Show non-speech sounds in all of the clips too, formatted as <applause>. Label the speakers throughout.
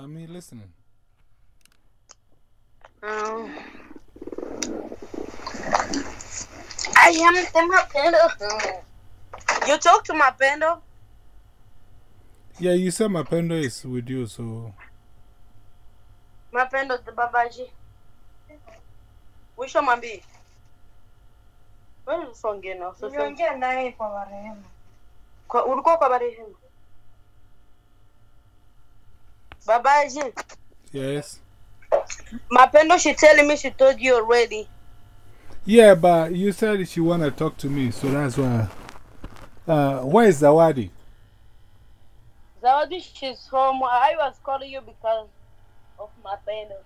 Speaker 1: I mean, listening.
Speaker 2: Um, I am the Mapendo. You talk to Mapendo?
Speaker 1: Yeah, you said Mapendo is with you, so.
Speaker 2: Mapendo the Babaji. Which one man be? Where is song again now? So
Speaker 3: Niliongea naye kwa marehemu.
Speaker 2: kwa ulikuwa kwa marehemu. Babaji,
Speaker 1: Yes.
Speaker 2: My Mapendo she telling me she told you already.
Speaker 1: Yeah, but you said she want to talk to me, so that's why. Uh, where is Zawadi?
Speaker 2: Zawadi, she's home. I was calling you because of my Mapendo.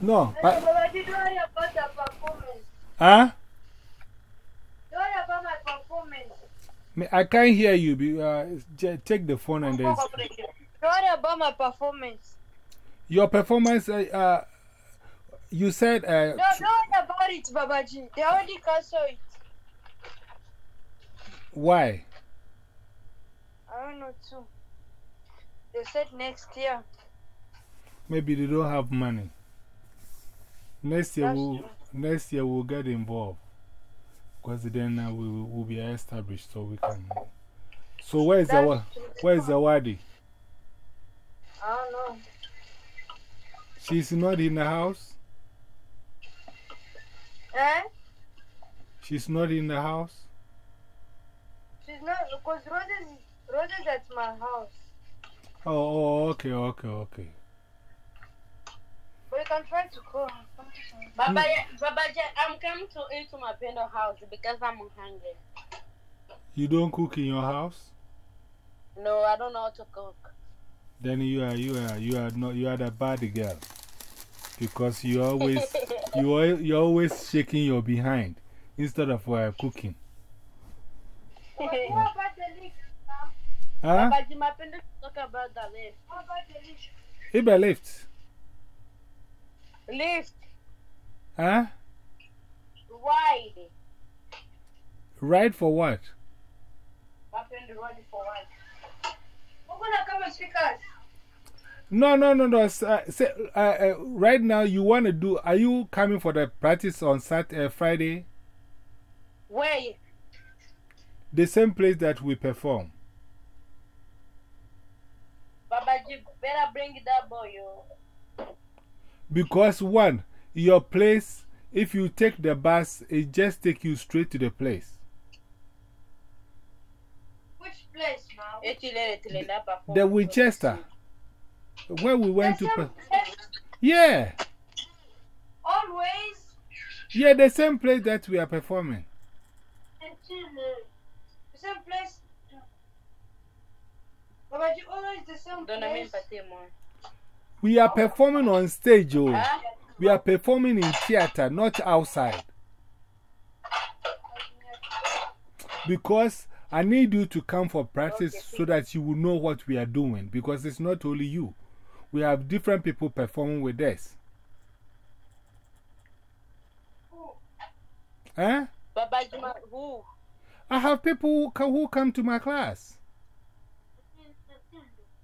Speaker 1: No. But,
Speaker 3: Babaji, don't worry about the performance.
Speaker 1: huh?
Speaker 3: Don't worry about my
Speaker 1: I can't hear you. Be- Uh, take the phone and then.
Speaker 3: Don't worry about my performance.
Speaker 1: Your performance, uh, uh, you said. Uh,
Speaker 3: No, don't about it, Babaji. They already canceled it.
Speaker 1: why?
Speaker 3: I don't know too. They said next year.
Speaker 1: Maybe they don't have money. Next year,
Speaker 3: That's
Speaker 1: we'll,
Speaker 3: true.
Speaker 1: next year we'll get involved. Because then uh, we will we'll be established so we can. So, where's
Speaker 3: That's
Speaker 1: the
Speaker 3: true.
Speaker 1: where's Zawadi?
Speaker 3: I don't know.
Speaker 1: She's not in the house?
Speaker 3: Eh?
Speaker 1: She's not in the house?
Speaker 3: She's not, because Rose is, Rose is at my house.
Speaker 1: Oh, oh, okay, okay, okay.
Speaker 3: But you can try to call her.
Speaker 2: Baba, Babaji, I'm coming to eat to Mapendo house because I'm hungry.
Speaker 1: You don't cook in your house?
Speaker 2: No, I don't know how to cook.
Speaker 1: Then you are, you are, you are not, you are the bad girl. Because you always, <laughs> you are, you're always shaking your behind instead of uh, cooking.
Speaker 3: What about the leak?
Speaker 1: Huh?
Speaker 2: Babaji, Mapendo talk about the lift.
Speaker 3: What about the leak?
Speaker 1: Ibe lift.
Speaker 2: Lift,
Speaker 1: Huh?
Speaker 2: wide.
Speaker 1: Right for what?
Speaker 2: Mapendo ready for what?
Speaker 3: We're gonna come and speak us.
Speaker 1: No, no, no, no. Uh, say, uh, uh, right now, you want to do, are you coming for the practice on Saturday, uh, Friday?
Speaker 2: Where?
Speaker 1: The same place that we perform.
Speaker 2: Babaji, better bring that boy, yo.
Speaker 1: Because, one, your place, if you take the bus, it just take you straight to the place.
Speaker 3: Which place
Speaker 2: na perform.
Speaker 1: The Winchester. Where we went
Speaker 3: The
Speaker 1: to. Yeah.
Speaker 3: Always.
Speaker 1: Yeah, the same place that we are performing.
Speaker 3: The same place. Babaji, always the same place.
Speaker 2: Pate more?
Speaker 1: We are performing on stage, oh. We are performing in theater, not outside. Because I need you to come for practice so that you will know what we are doing. Because it's not only you, we have different people performing with us. Eh?
Speaker 2: Babaji, who?
Speaker 1: I have people who, co- who come to my class.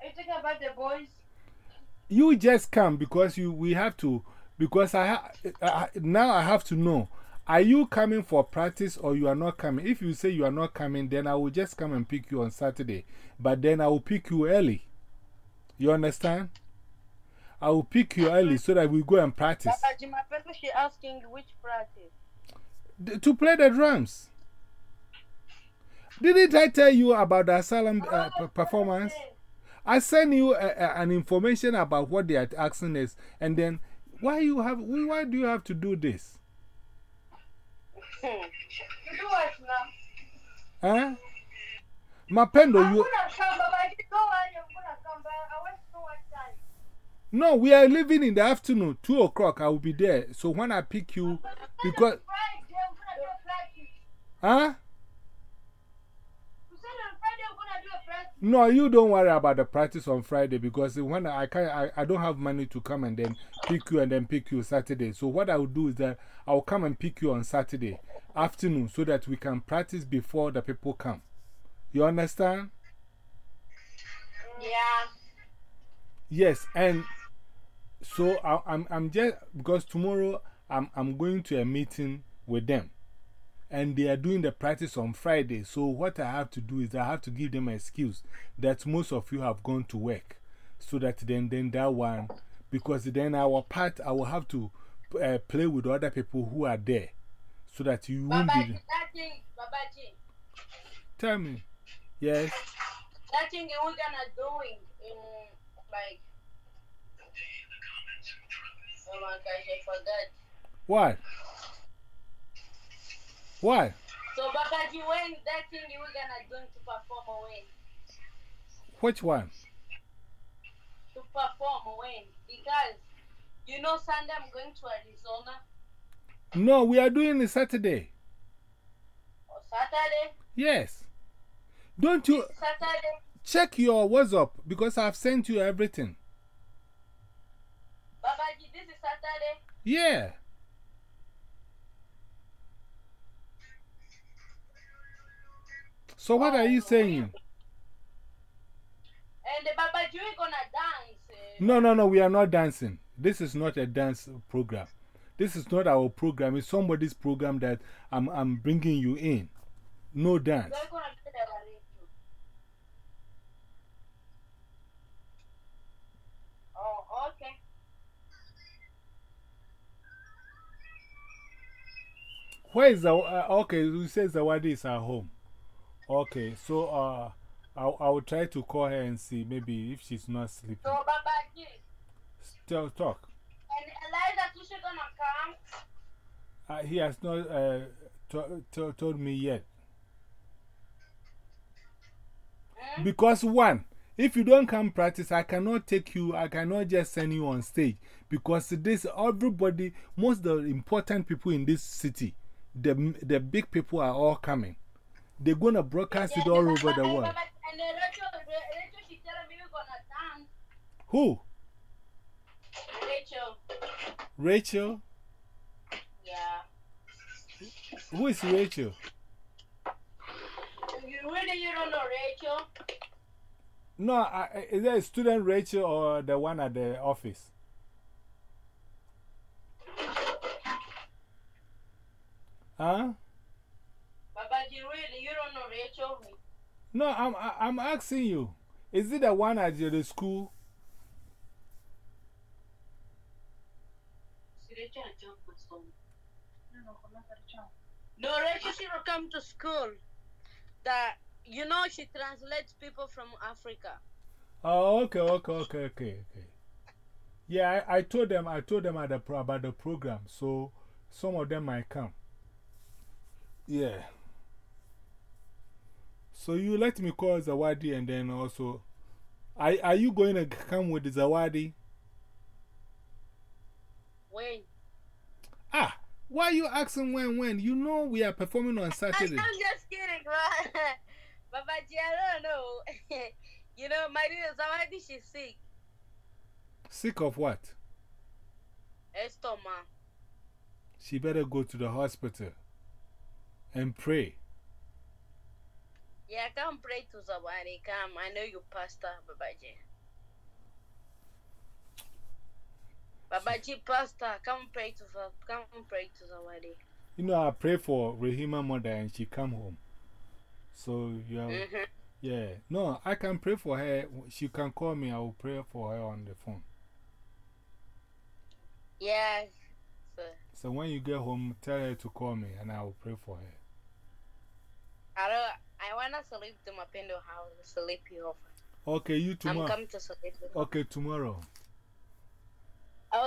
Speaker 3: Are you talking about the boys?
Speaker 1: You just come because you, we have to. Because I, ha, I now I have to know are you coming for practice or you are not coming? If you say you are not coming, then I will just come and pick you on Saturday. But then I will pick you early. You understand? I will pick you early so that we go and practice.
Speaker 2: Babaji, Mapendo, she asking which practice?
Speaker 1: D- to play the drums. Didn't I tell you about the asylum uh, performance? I sent you uh, uh, an information about what they are asking us, and then why, you have, why do you have to do this?
Speaker 3: You do what now?
Speaker 1: Huh? Mapendo, you.
Speaker 3: want to know what time.
Speaker 1: No, we are leaving in the afternoon, 2 o'clock. I will be there. So when I pick you, because.
Speaker 3: A.
Speaker 1: Huh? No, you don't worry about the practice on Friday because when I, can, I, I don't have money to come and then pick you and then pick you Saturday. So, what I will do is that I will come and pick you on Saturday afternoon so that we can practice before the people come. You understand?
Speaker 2: Yeah.
Speaker 1: Yes, and so I, I'm, I'm just because tomorrow I'm, I'm going to a meeting with them and they are doing the practice on Friday. So, what I have to do is I have to give them an excuse that most of you have gone to work so that then, then that one, because then our part, I will have to uh, play with other people who are there so that you won't
Speaker 2: Babaji,
Speaker 1: be.
Speaker 2: that thing, Babaji,
Speaker 1: Tell me. Yes.
Speaker 2: that thing we're gonna doing in like. Oh my gosh, I forgot.
Speaker 1: What? What?
Speaker 2: So Babaji, when that thing you were gonna do to perform when?
Speaker 1: Which one?
Speaker 2: To perform when? Because you know Sunday I'm going to Arizona
Speaker 1: No, we are doing it Saturday.
Speaker 2: or Saturday.
Speaker 1: Yes. Don't you
Speaker 2: Saturday.
Speaker 1: check your WhatsApp because I've sent you everything.
Speaker 2: Babaji, this is Saturday.
Speaker 1: Yeah. So, what are you saying?
Speaker 2: And the Babaji, we're gonna dance. eh.
Speaker 1: No, no, no, we are not dancing. This is not a dance program. This is not our program. It's somebody's program that I'm, I'm bringing you in. No dance.
Speaker 2: Oh, okay.
Speaker 1: Where is the. Uh, okay, you say Zawadi is at home. Okay, so uh, I'll, I'll try to call her and see maybe if she's not sleeping.
Speaker 2: So Babaji,
Speaker 1: Still talk.
Speaker 2: and Eliza Tusha gonna come.
Speaker 1: Uh, he has not uh, to, to, told me yet.
Speaker 2: Hmm?
Speaker 1: Because, one, if you don't come practice, I cannot take you, I cannot just send you on stage. Because this, everybody, most of the important people in this city, the, the big people are all coming. They're going to broadcast it all over the world.
Speaker 2: And the Rachel, Rachel, she telling me we're gonna dance.
Speaker 1: Who?
Speaker 2: Rachel,
Speaker 1: Rachel?
Speaker 2: yeah.
Speaker 1: Who is Rachel?
Speaker 2: You really you don't know Rachel?
Speaker 1: No, I, is that a student Rachel or the one at the office? Huh? No, I'm, I'm asking you. Is it the one at the school?
Speaker 2: No, Rachel come to school. That you know she translates people from Africa.
Speaker 1: Oh, okay, okay, okay, okay, okay. Yeah, I, I told them, I told them at the pro, about the program, so some of them might come. Yeah. So you let me call Zawadi and then also. Are, are you going to come with Zawadi?
Speaker 2: When?
Speaker 1: Ah, why are you asking when, when? You know we are performing on <laughs>
Speaker 2: I'm
Speaker 1: Saturday.
Speaker 2: just kidding, <laughs> man. Babaji, I don't know. <laughs> you know, my dear Zawadi, she's sick.
Speaker 1: Sick of what?
Speaker 2: Estoma.
Speaker 1: She better go to the hospital and pray.
Speaker 2: Yeah, come pray to Zawadi. Come. I know you, Pastor Babaji. Babaji, Pastor, come pray to come pray to Zawadi.
Speaker 1: You know, I pray for Rahima mother and she come home. So, you have,
Speaker 2: Mm -hmm.
Speaker 1: yeah. No, I can pray for her. She can call me. I will pray for her on the phone.
Speaker 2: Yeah. So,
Speaker 1: So, when you get home, tell her to call me and I will pray for her.
Speaker 2: I don't. Wanna sleep to my pendo house. Sleep you off.
Speaker 1: Okay, you
Speaker 2: I'm
Speaker 1: tomorrow.
Speaker 2: coming to sleep.
Speaker 1: Okay, tomorrow.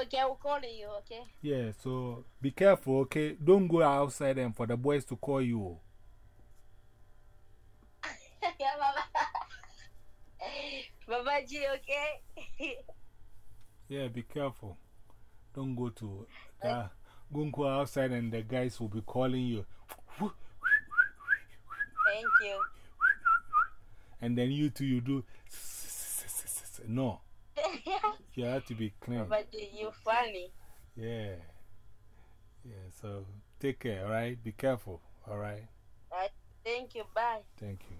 Speaker 2: Okay, I will call you. Okay.
Speaker 1: Yeah, so be careful, okay? Don't go outside and for the boys to call you. <laughs>
Speaker 2: yeah, Baba. Babaji, <laughs> okay.
Speaker 1: Yeah, be careful. Don't go to. Don't go outside and the guys will be calling you. And then you too, you do. <laughs> No, <laughs> you have to be clean.
Speaker 2: But you're funny.
Speaker 1: Yeah. Yeah, so take care, alright? Be careful, alright?
Speaker 2: Thank you. Bye.
Speaker 1: Thank you.